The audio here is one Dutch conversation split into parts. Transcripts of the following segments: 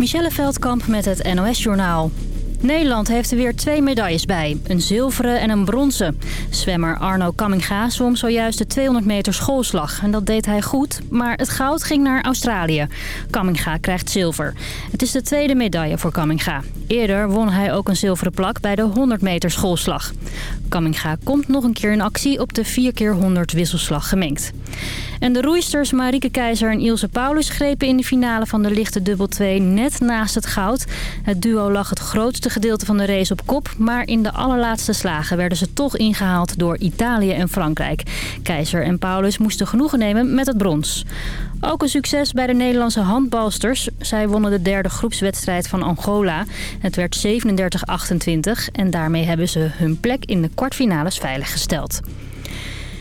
Michelle Veldkamp met het NOS-journaal. Nederland heeft er weer twee medailles bij. Een zilveren en een bronzen. Zwemmer Arno Kamminga zwom zojuist de 200 meter schoolslag. En dat deed hij goed, maar het goud ging naar Australië. Kamminga krijgt zilver. Het is de tweede medaille voor Kamminga. Eerder won hij ook een zilveren plak bij de 100 meter schoolslag. Kamminga komt nog een keer in actie op de 4x100 wisselslag gemengd. En de roeisters Marieke Keizer en Ilse Paulus grepen in de finale van de lichte dubbel 2 net naast het goud. Het duo lag het grootste gedeelte van de race op kop, maar in de allerlaatste slagen werden ze toch ingehaald door Italië en Frankrijk. Keizer en Paulus moesten genoegen nemen met het brons. Ook een succes bij de Nederlandse handbalsters. Zij wonnen de derde groepswedstrijd van Angola. Het werd 37-28 en daarmee hebben ze hun plek in de kwartfinales veiliggesteld.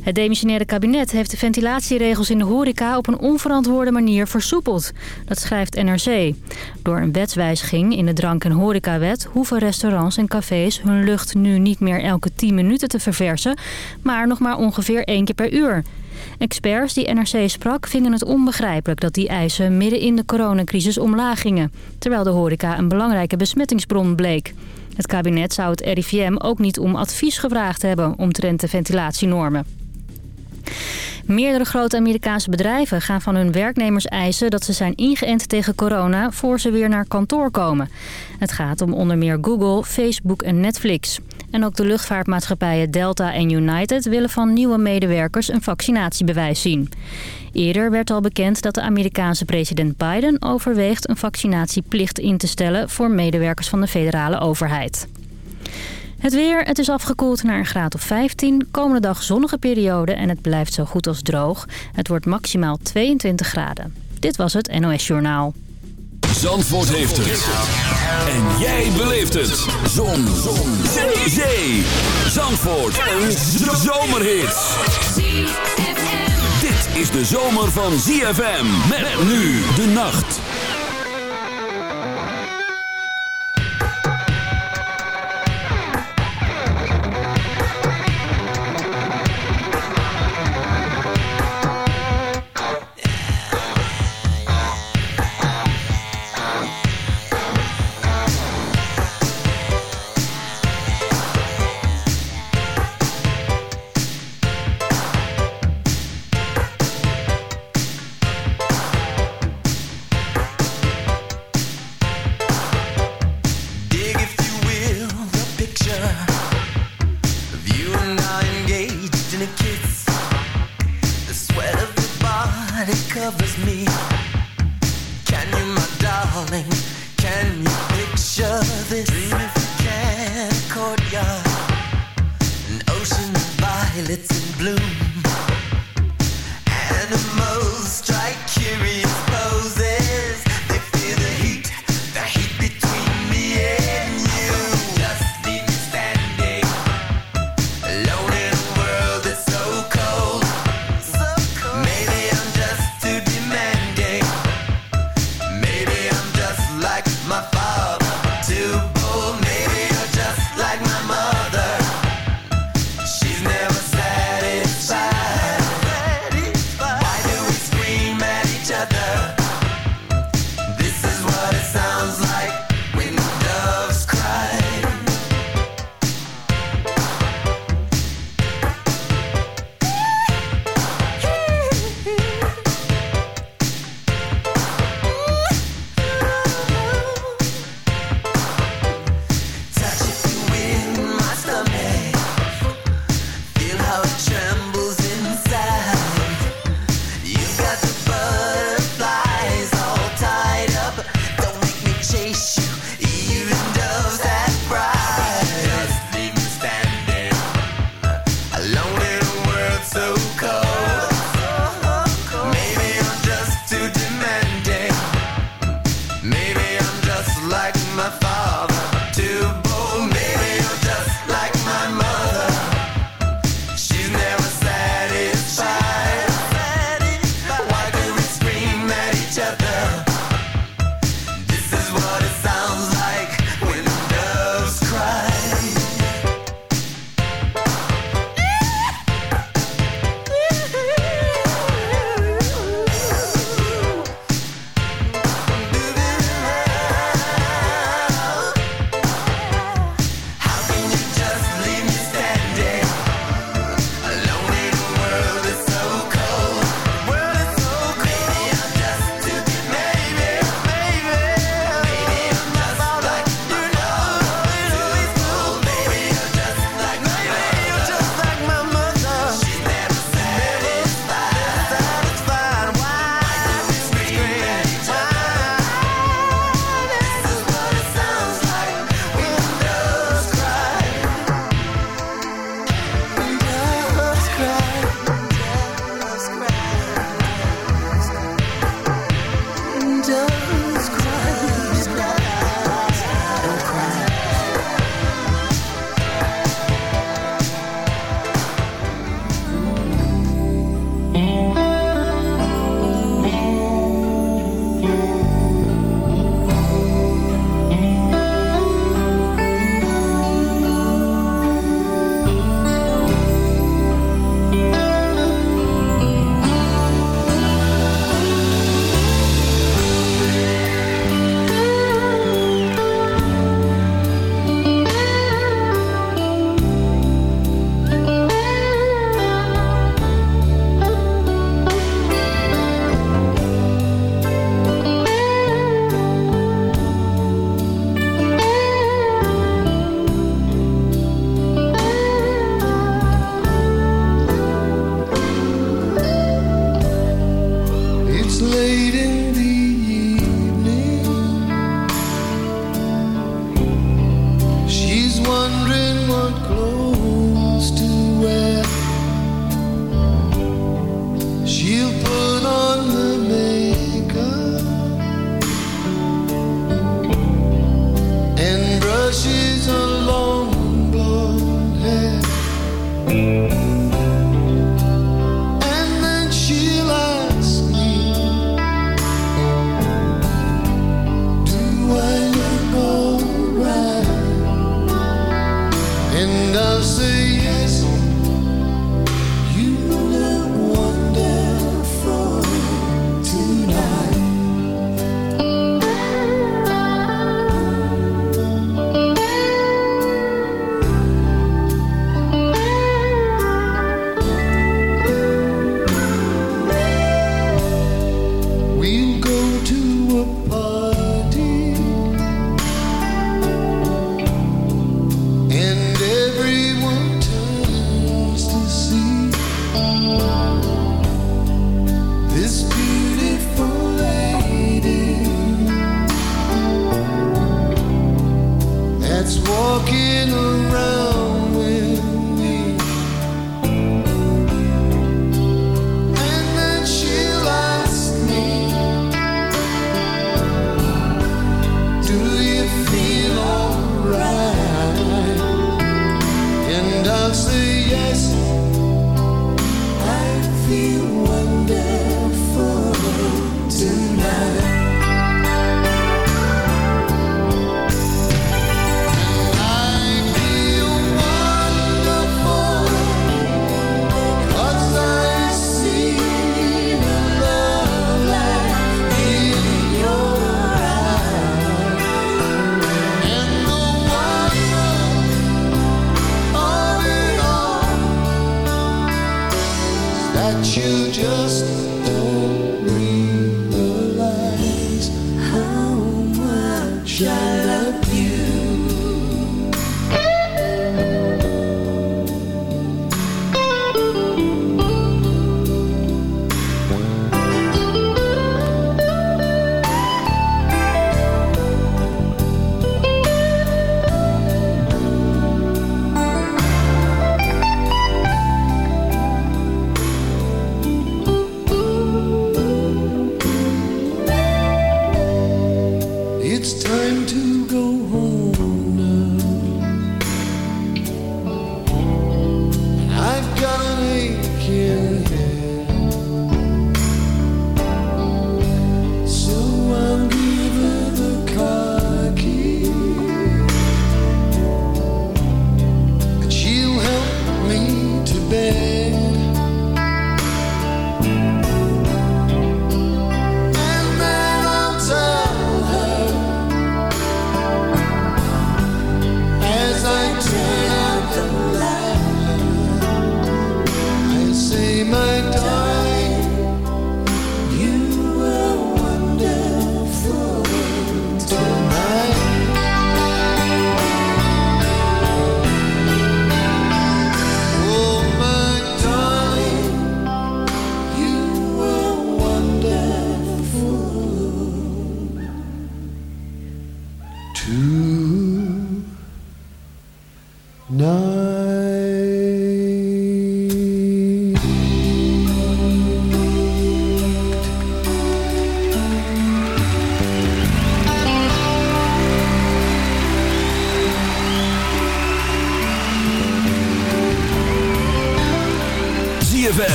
Het demissionaire kabinet heeft de ventilatieregels in de horeca op een onverantwoorde manier versoepeld. Dat schrijft NRC. Door een wetswijziging in de drank- en horecawet hoeven restaurants en cafés hun lucht nu niet meer elke 10 minuten te verversen, maar nog maar ongeveer één keer per uur. Experts die NRC sprak vinden het onbegrijpelijk dat die eisen midden in de coronacrisis omlaag gingen, terwijl de horeca een belangrijke besmettingsbron bleek. Het kabinet zou het RIVM ook niet om advies gevraagd hebben omtrent de ventilatienormen. Meerdere grote Amerikaanse bedrijven gaan van hun werknemers eisen dat ze zijn ingeënt tegen corona voor ze weer naar kantoor komen. Het gaat om onder meer Google, Facebook en Netflix. En ook de luchtvaartmaatschappijen Delta en United willen van nieuwe medewerkers een vaccinatiebewijs zien. Eerder werd al bekend dat de Amerikaanse president Biden overweegt een vaccinatieplicht in te stellen voor medewerkers van de federale overheid. Het weer, het is afgekoeld naar een graad of 15. Komende dag zonnige periode en het blijft zo goed als droog. Het wordt maximaal 22 graden. Dit was het NOS Journaal. Zandvoort heeft het. En jij beleeft het. Zon. Zon. Zee. Zee. Zandvoort. Een zomerhit. Dit is de zomer van ZFM. Met nu de nacht.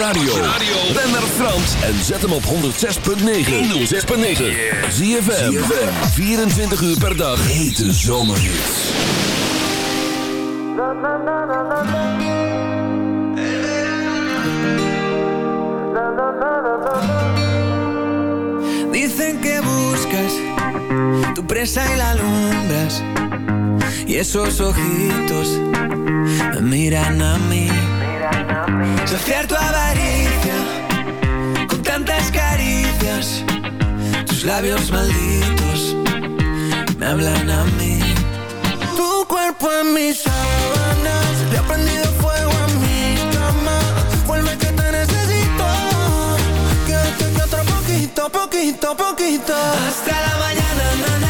Radio, ben naar Frans en zet hem op 106.9. 106.9. Zie je 24 uur per dag. Hete zomerhits. Dicen que buscas tu presa y la alumbras. Y esos ojitos me miran a mí. Saciar tu avaricia con tantas caricias. Tus labios malditos me hablan a mí. Tu cuerpo en mis sábanas le ha prendido fuego a mi cama. Vuelve que te necesito. Quédate que otro poquito, poquito, poquito. Hasta la mañana, na,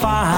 fire.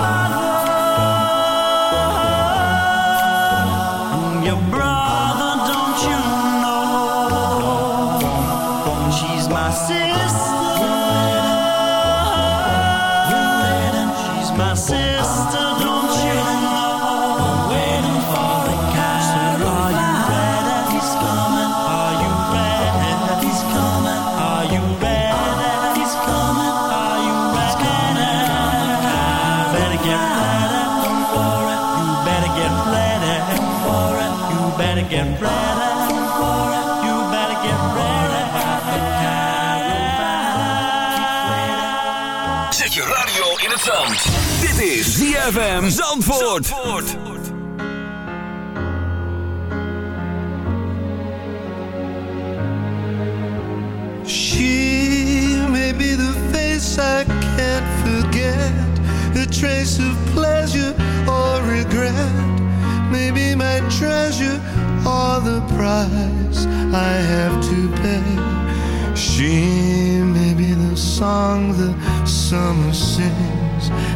ZFM Zandvoort. She may be the face I can't forget, a trace of pleasure or regret, maybe my treasure or the price I have to pay. She may be the song the summer sings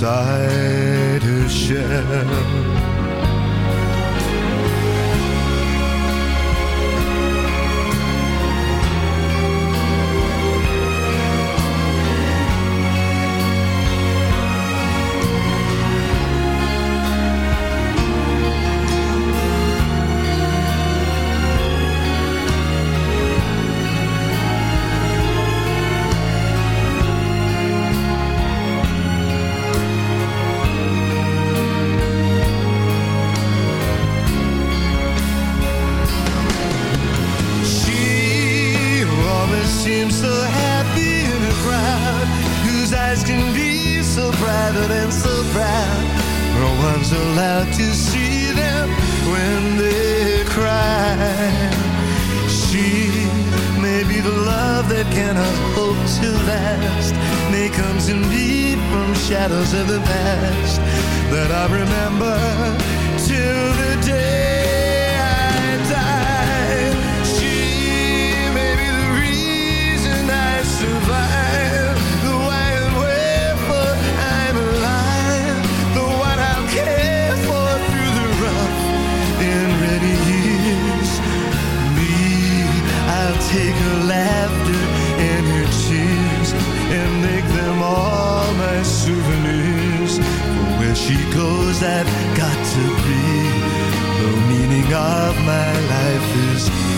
Inside her shell. years I've got to be. The meaning of my life is you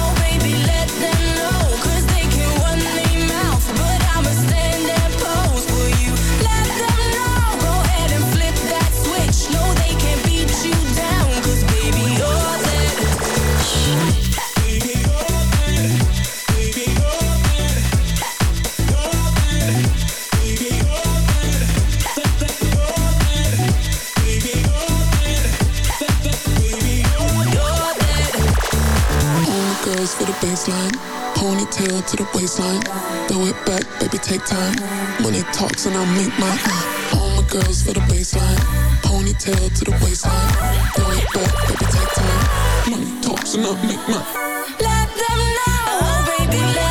Baseline. Ponytail to the waistline. Throw it back, baby, take time. Money talks and I'll make my uh. All my girls for the baseline. Ponytail to the waistline. Throw it back, baby, take time. Money talks and I'll make my. Let them know, baby, let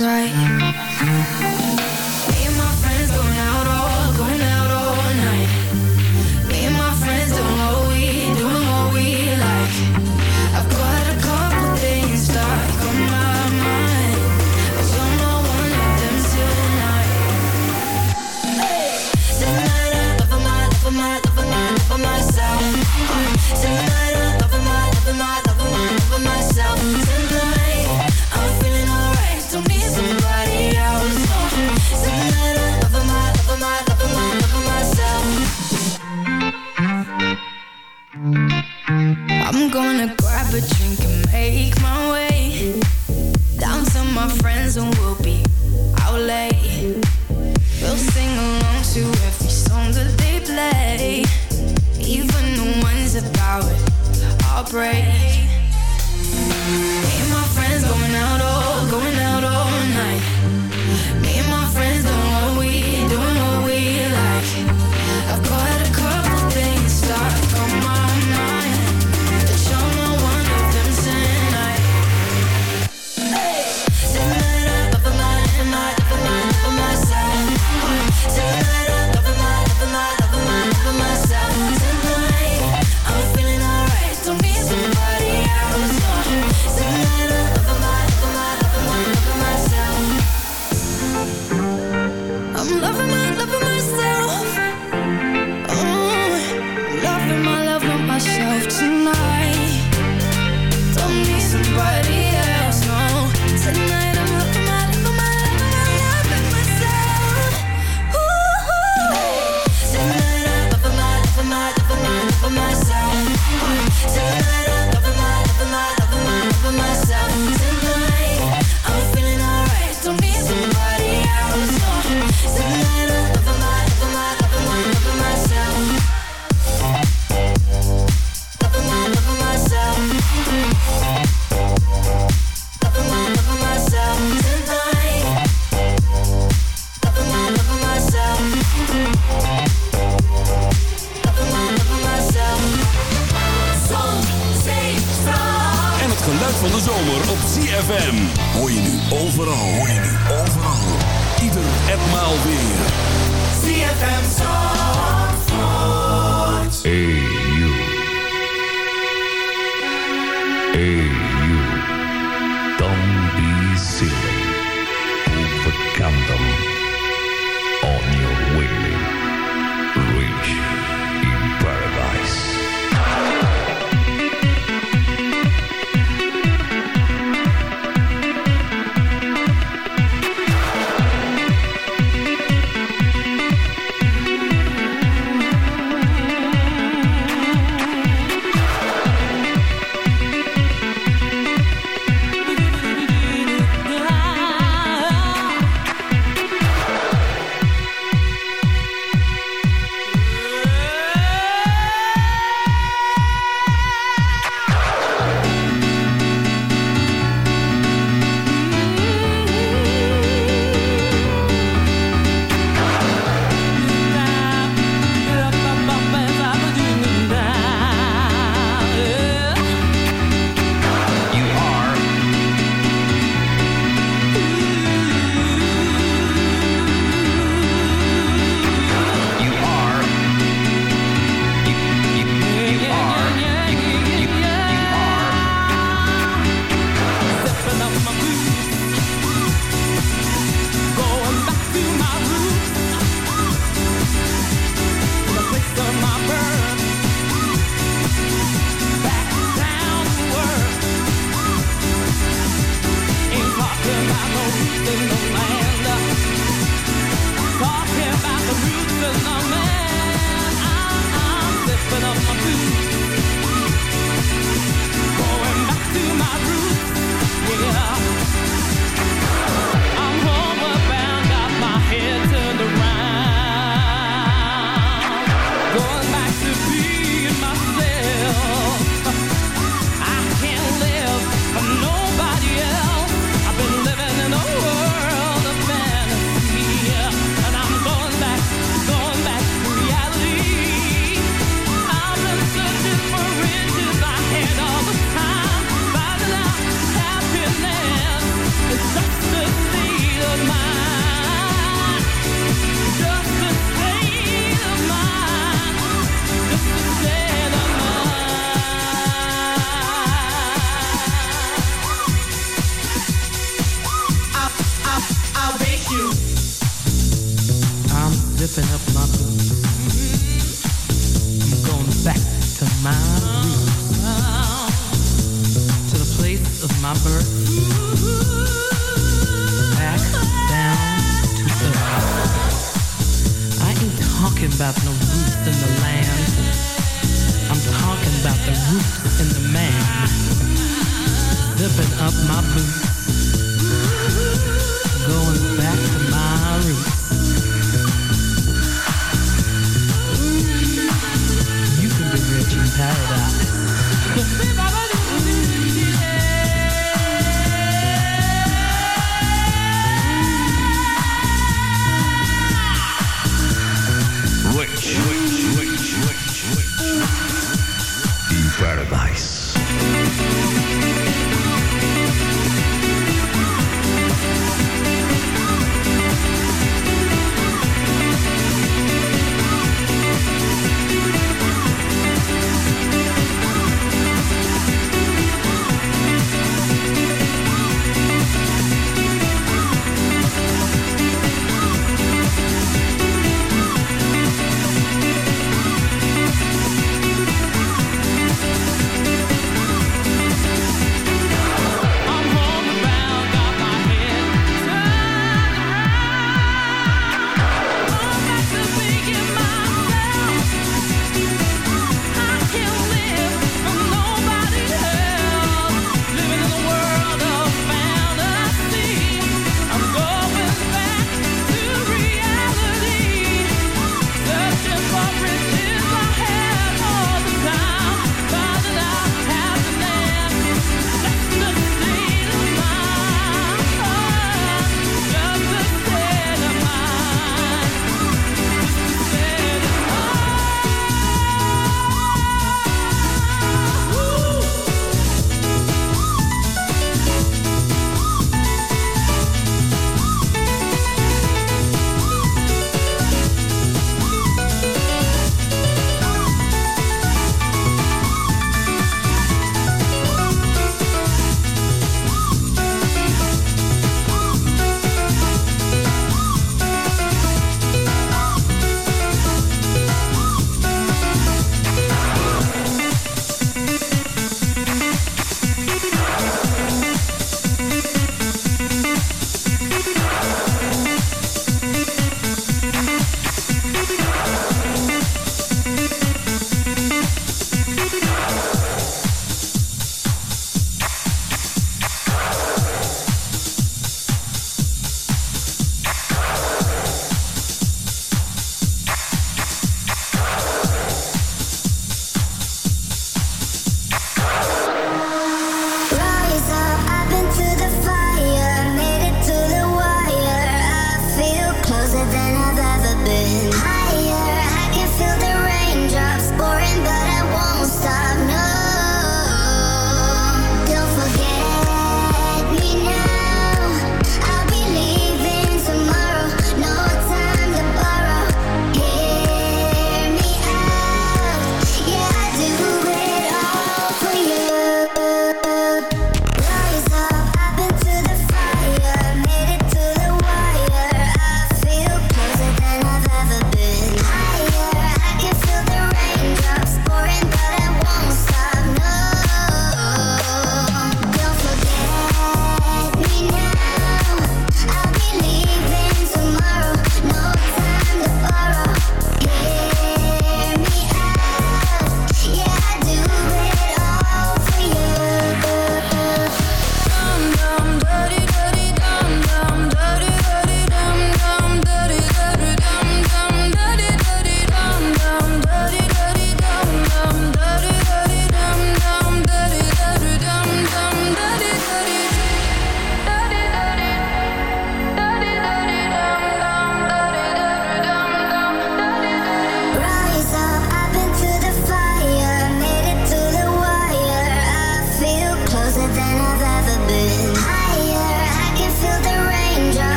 Right.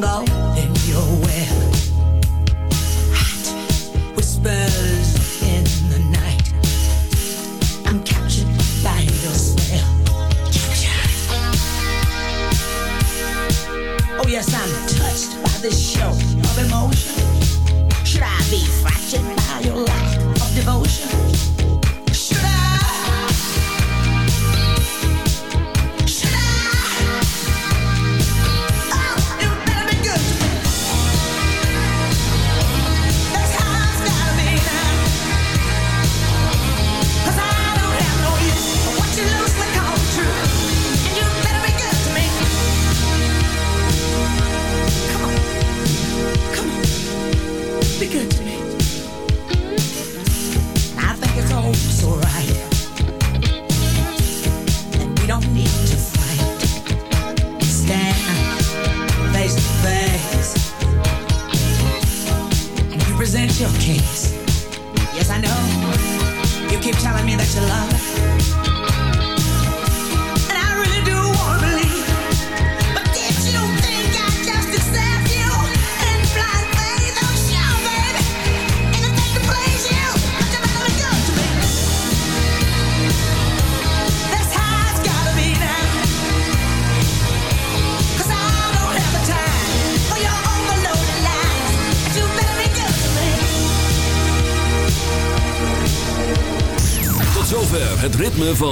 go.